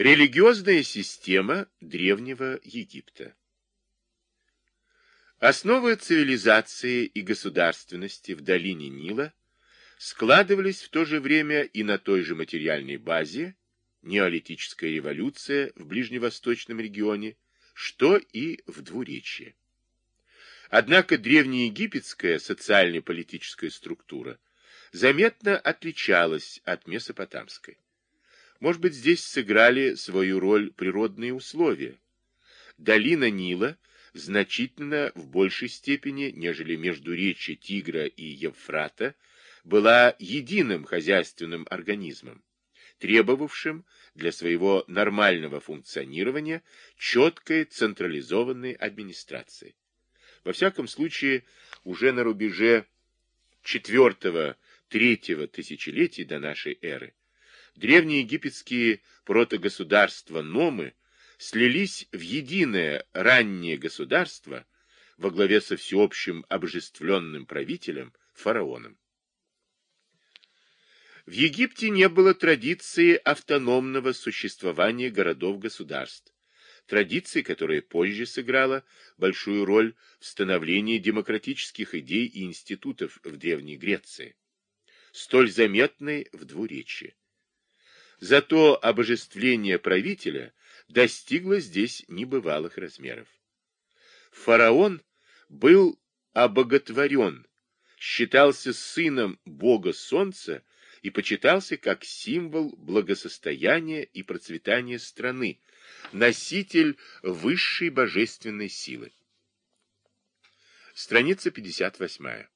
Религиозная система Древнего Египта Основы цивилизации и государственности в долине Нила складывались в то же время и на той же материальной базе, неолитическая революция в ближневосточном регионе, что и в двуречье. Однако древнеегипетская социально-политическая структура заметно отличалась от месопотамской. Может быть, здесь сыграли свою роль природные условия. Долина Нила значительно в большей степени, нежели между речи Тигра и Евфрата, была единым хозяйственным организмом, требовавшим для своего нормального функционирования четкой централизованной администрации. Во всяком случае, уже на рубеже IV-III тысячелетий до нашей эры древние египетские протогосударства Номы слились в единое раннее государство во главе со всеобщим обожествленным правителем фараоном. В Египте не было традиции автономного существования городов-государств, традиции, которая позже сыграла большую роль в становлении демократических идей и институтов в Древней Греции, столь заметной в двуречии. Зато обожествление правителя достигло здесь небывалых размеров. Фараон был обоготворен, считался сыном бога солнца и почитался как символ благосостояния и процветания страны, носитель высшей божественной силы. Страница 58.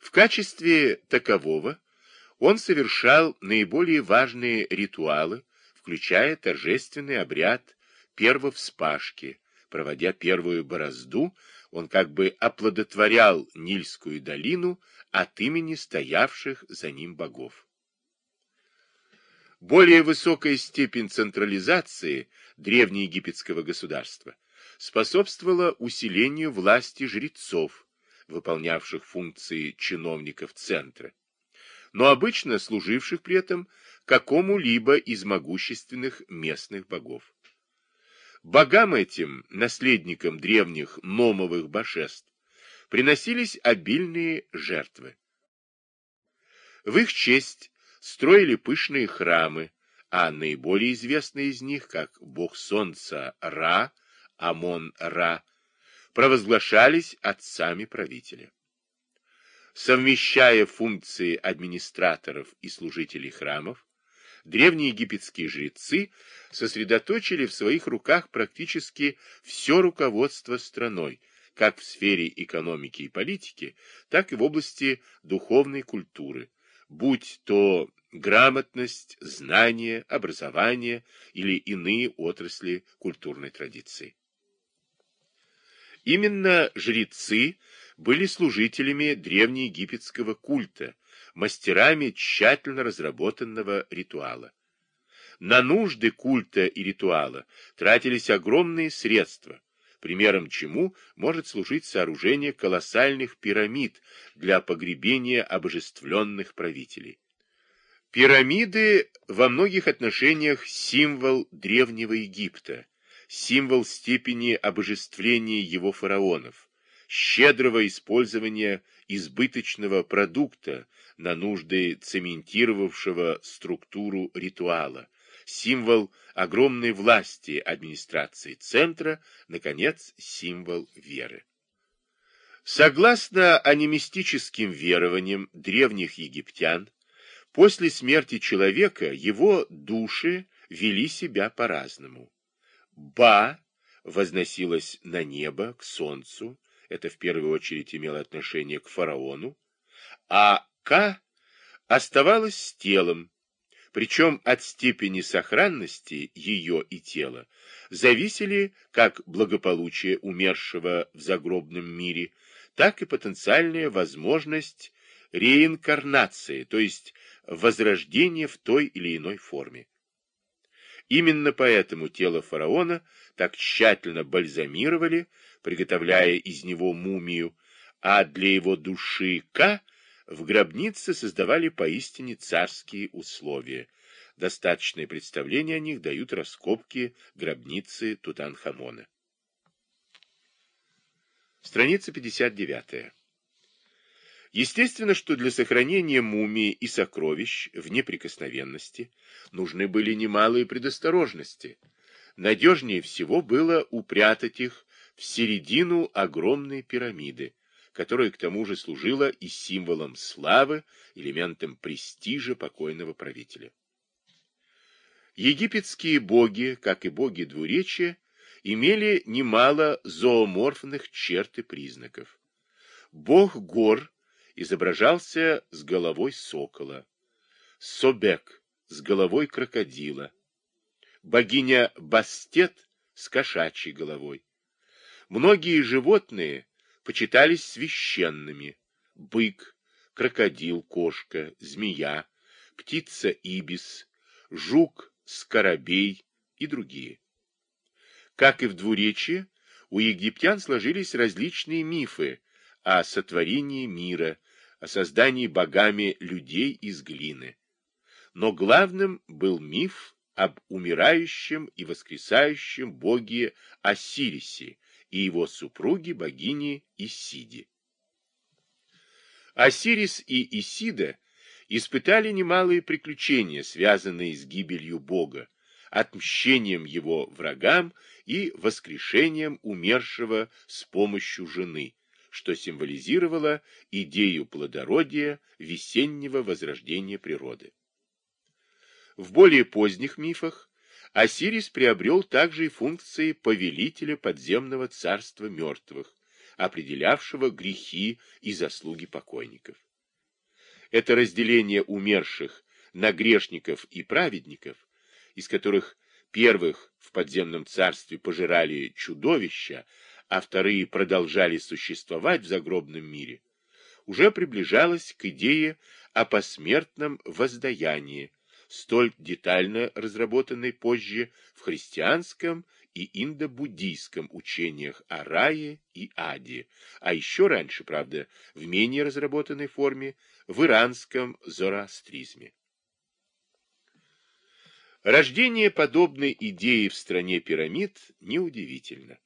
В качестве такового он совершал наиболее важные ритуалы, включая торжественный обряд первовспашки. Проводя первую борозду, он как бы оплодотворял Нильскую долину от имени стоявших за ним богов. Более высокая степень централизации древнеегипетского государства способствовала усилению власти жрецов, выполнявших функции чиновников центра, но обычно служивших при этом какому-либо из могущественных местных богов. Богам этим, наследникам древних номовых божеств, приносились обильные жертвы. В их честь строили пышные храмы, а наиболее известный из них, как бог солнца Ра, Амон-Ра, провозглашались отцами правителя. Совмещая функции администраторов и служителей храмов, древнеегипетские жрецы сосредоточили в своих руках практически все руководство страной, как в сфере экономики и политики, так и в области духовной культуры, будь то грамотность, знание, образование или иные отрасли культурной традиции. Именно жрецы были служителями древнеегипетского культа, мастерами тщательно разработанного ритуала. На нужды культа и ритуала тратились огромные средства, примером чему может служить сооружение колоссальных пирамид для погребения обожествленных правителей. Пирамиды во многих отношениях символ древнего Египта, символ степени обожествления его фараонов, щедрого использования избыточного продукта на нужды цементировавшего структуру ритуала, символ огромной власти администрации центра, наконец, символ веры. Согласно анимистическим верованиям древних египтян, после смерти человека его души вели себя по-разному. Ба возносилась на небо, к солнцу, это в первую очередь имело отношение к фараону, а К оставалась с телом, причем от степени сохранности ее и тела зависели как благополучие умершего в загробном мире, так и потенциальная возможность реинкарнации, то есть возрождения в той или иной форме. Именно поэтому тело фараона так тщательно бальзамировали, приготовляя из него мумию, а для его души К в гробнице создавали поистине царские условия. Достаточное представление о них дают раскопки гробницы Тутанхамона. Страница 59. Естественно, что для сохранения мумии и сокровищ в неприкосновенности нужны были немалые предосторожности. Надежнее всего было упрятать их в середину огромной пирамиды, которая к тому же служила и символом славы, элементом престижа покойного правителя. Египетские боги, как и боги двуречия, имели немало зооморфных черт и признаков. Бог гор изображался с головой сокола, Собек с головой крокодила, богиня Бастет с кошачьей головой. Многие животные почитались священными. Бык, крокодил, кошка, змея, птица ибис, жук Скоробей и другие. Как и в двуречии, у египтян сложились различные мифы о сотворении мира, о создании богами людей из глины. Но главным был миф об умирающем и воскресающем боге Осирисе и его супруге богине Исиде. Осирис и Исида испытали немалые приключения, связанные с гибелью Бога, отмщением его врагам и воскрешением умершего с помощью жены, что символизировало идею плодородия весеннего возрождения природы. В более поздних мифах Осирис приобрел также и функции повелителя подземного царства мертвых, определявшего грехи и заслуги покойников. Это разделение умерших на грешников и праведников, из которых первых в подземном царстве пожирали чудовища, а вторые продолжали существовать в загробном мире, уже приближалось к идее о посмертном воздаянии, столь детально разработанной позже в христианском и индобуддийском учениях о рае и аде, а еще раньше, правда, в менее разработанной форме в иранском зороастризме. Рождение подобной идеи в стране пирамид неудивительно.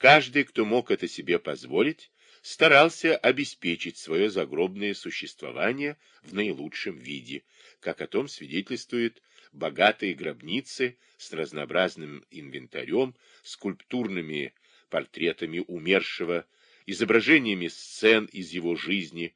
Каждый, кто мог это себе позволить, старался обеспечить свое загробное существование в наилучшем виде, как о том свидетельствует богатые гробницы с разнообразным инвентарем, скульптурными портретами умершего, изображениями сцен из его жизни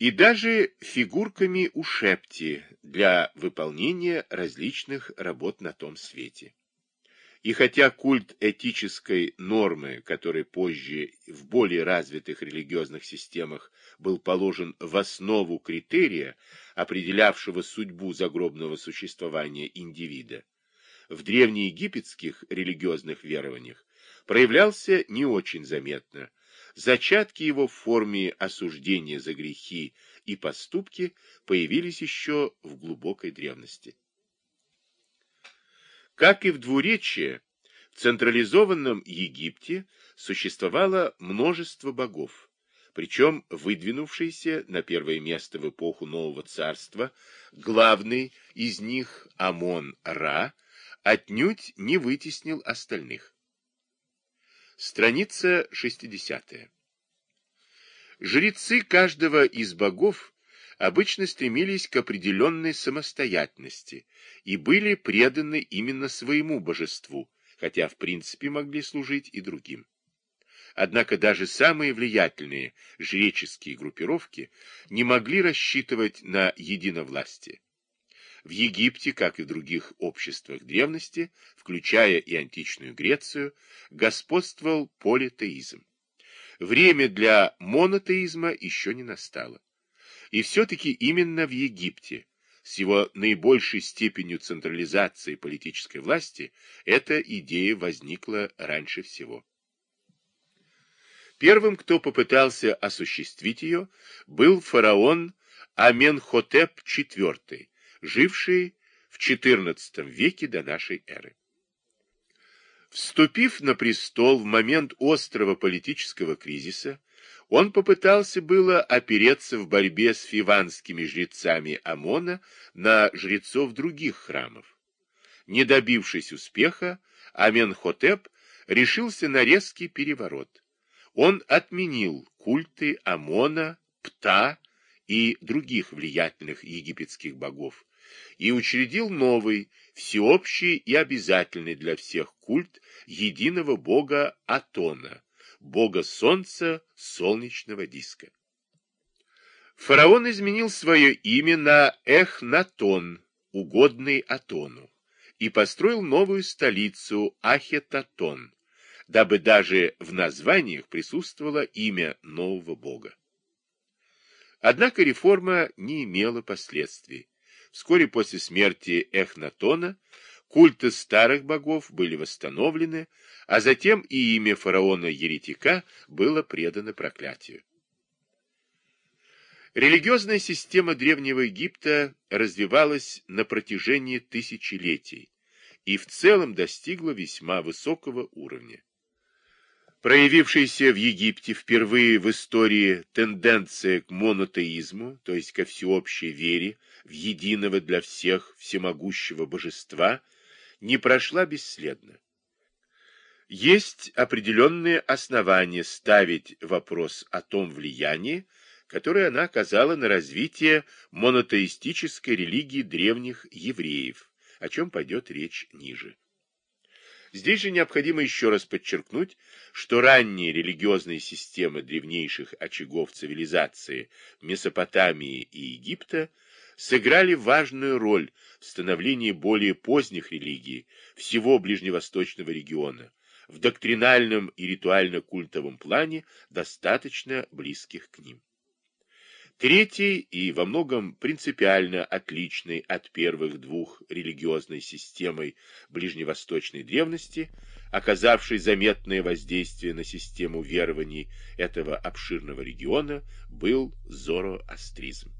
и даже фигурками у шепти для выполнения различных работ на том свете. И хотя культ этической нормы, который позже в более развитых религиозных системах был положен в основу критерия, определявшего судьбу загробного существования индивида, в древнеегипетских религиозных верованиях проявлялся не очень заметно. Зачатки его в форме осуждения за грехи и поступки появились еще в глубокой древности. Как и в двуречии, в централизованном Египте существовало множество богов, причем выдвинувшийся на первое место в эпоху Нового Царства, главный из них Амон-Ра, отнюдь не вытеснил остальных. Страница 60. Жрецы каждого из богов обычно стремились к определенной самостоятельности и были преданы именно своему божеству, хотя в принципе могли служить и другим. Однако даже самые влиятельные жреческие группировки не могли рассчитывать на единовластие. В Египте, как и в других обществах древности, включая и античную Грецию, господствовал политеизм. Время для монотеизма еще не настало. И все-таки именно в Египте, с его наибольшей степенью централизации политической власти, эта идея возникла раньше всего. Первым, кто попытался осуществить ее, был фараон Аменхотеп IV, живший в XIV веке до нашей эры. Вступив на престол в момент острого политического кризиса, Он попытался было опереться в борьбе с фиванскими жрецами Амона на жрецов других храмов. Не добившись успеха, Аменхотеп решился на резкий переворот. Он отменил культы Амона, Пта и других влиятельных египетских богов и учредил новый, всеобщий и обязательный для всех культ единого бога Атона, бога солнца солнечного диска. Фараон изменил свое имя на Эхнатон, угодный Атону, и построил новую столицу Ахетатон, дабы даже в названиях присутствовало имя нового бога. Однако реформа не имела последствий. Вскоре после смерти Эхнатона культы старых богов были восстановлены, а затем и имя фараона-еретика было предано проклятию. Религиозная система Древнего Египта развивалась на протяжении тысячелетий и в целом достигла весьма высокого уровня. Проявившаяся в Египте впервые в истории тенденция к монотеизму, то есть ко всеобщей вере в единого для всех всемогущего божества, не прошла бесследно. Есть определенные основания ставить вопрос о том влиянии, которое она оказала на развитие монотеистической религии древних евреев, о чем пойдет речь ниже. Здесь же необходимо еще раз подчеркнуть, что ранние религиозные системы древнейших очагов цивилизации Месопотамии и Египта сыграли важную роль в становлении более поздних религий всего ближневосточного региона, в доктринальном и ритуально-культовом плане достаточно близких к ним. Третий и во многом принципиально отличный от первых двух религиозной системой ближневосточной древности, оказавший заметное воздействие на систему верований этого обширного региона, был зороастризм.